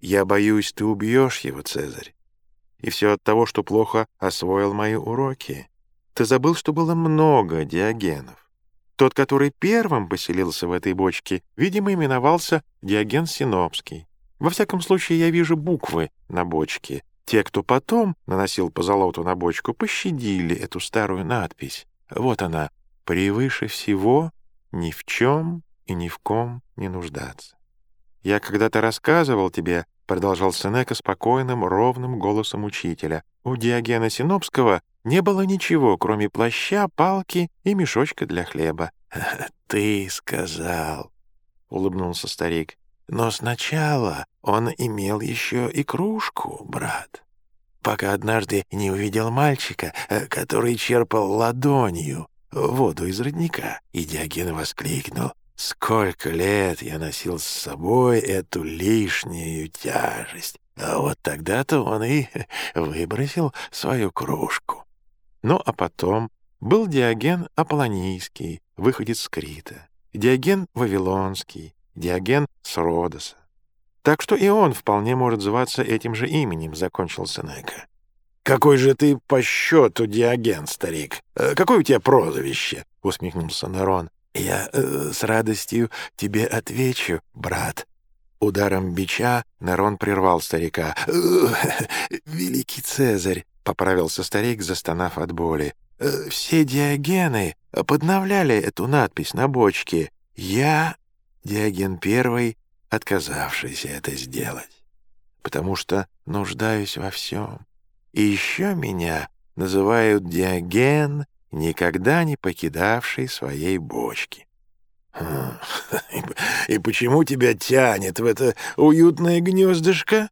Я боюсь, ты убьешь его, Цезарь. И все от того, что плохо освоил мои уроки. Ты забыл, что было много Диогенов. Тот, который первым поселился в этой бочке, видимо, именовался Диоген Синопский. Во всяком случае, я вижу буквы на бочке. Те, кто потом наносил позолоту на бочку, пощадили эту старую надпись. Вот она. «Превыше всего ни в чем и ни в ком не нуждаться». «Я когда-то рассказывал тебе, — продолжал Сенека спокойным, ровным голосом учителя, — у Диогена Синопского не было ничего, кроме плаща, палки и мешочка для хлеба». «Ты сказал, — улыбнулся старик, — но сначала он имел еще и кружку, брат, пока однажды не увидел мальчика, э, который черпал ладонью воду из родника, и Диоген воскликнул Сколько лет я носил с собой эту лишнюю тяжесть. А вот тогда-то он и выбросил свою кружку. Ну, а потом был Диоген Аполлонийский, выходец с Крита, Диоген Вавилонский, Диоген с. Так что и он вполне может зваться этим же именем, — закончил Сенека. «Какой же ты по счету Диоген, старик? Э, какое у тебя прозвище?» — усмехнулся Нарон. «Я э, с радостью тебе отвечу, брат». Ударом бича Нерон прервал старика. «Великий Цезарь!» — поправился старик, застонав от боли. «Э, «Все диогены подновляли эту надпись на бочке. Я, Диоген Первый, отказавшийся это сделать, потому что нуждаюсь во всем. И еще меня называют Диоген никогда не покидавший своей бочки. Хм, «И почему тебя тянет в это уютное гнездышко?»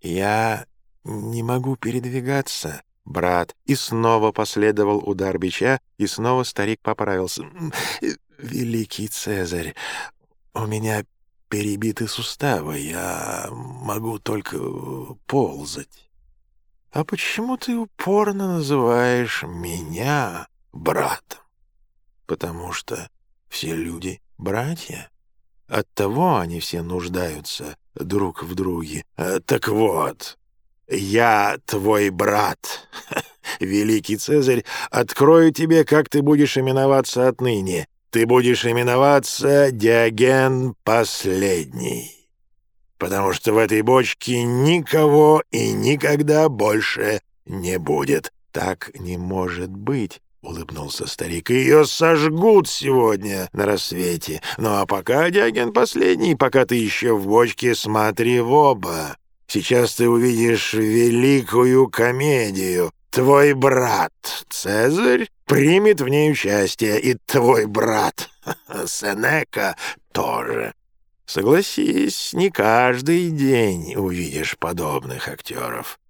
«Я не могу передвигаться, брат». И снова последовал удар бича, и снова старик поправился. «Великий Цезарь, у меня перебиты суставы, я могу только ползать». «А почему ты упорно называешь меня братом?» «Потому что все люди — братья. Оттого они все нуждаются друг в друге. А, так вот, я твой брат. Великий Цезарь, открою тебе, как ты будешь именоваться отныне. Ты будешь именоваться Диоген Последний» потому что в этой бочке никого и никогда больше не будет. Так не может быть. — улыбнулся старик. «Ее сожгут сегодня на рассвете. Ну а пока, Дягин последний, пока ты еще в бочке, смотри в оба. Сейчас ты увидишь великую комедию. Твой брат Цезарь примет в ней участие, и твой брат Сенека тоже. Согласись, не каждый день увидишь подобных актеров.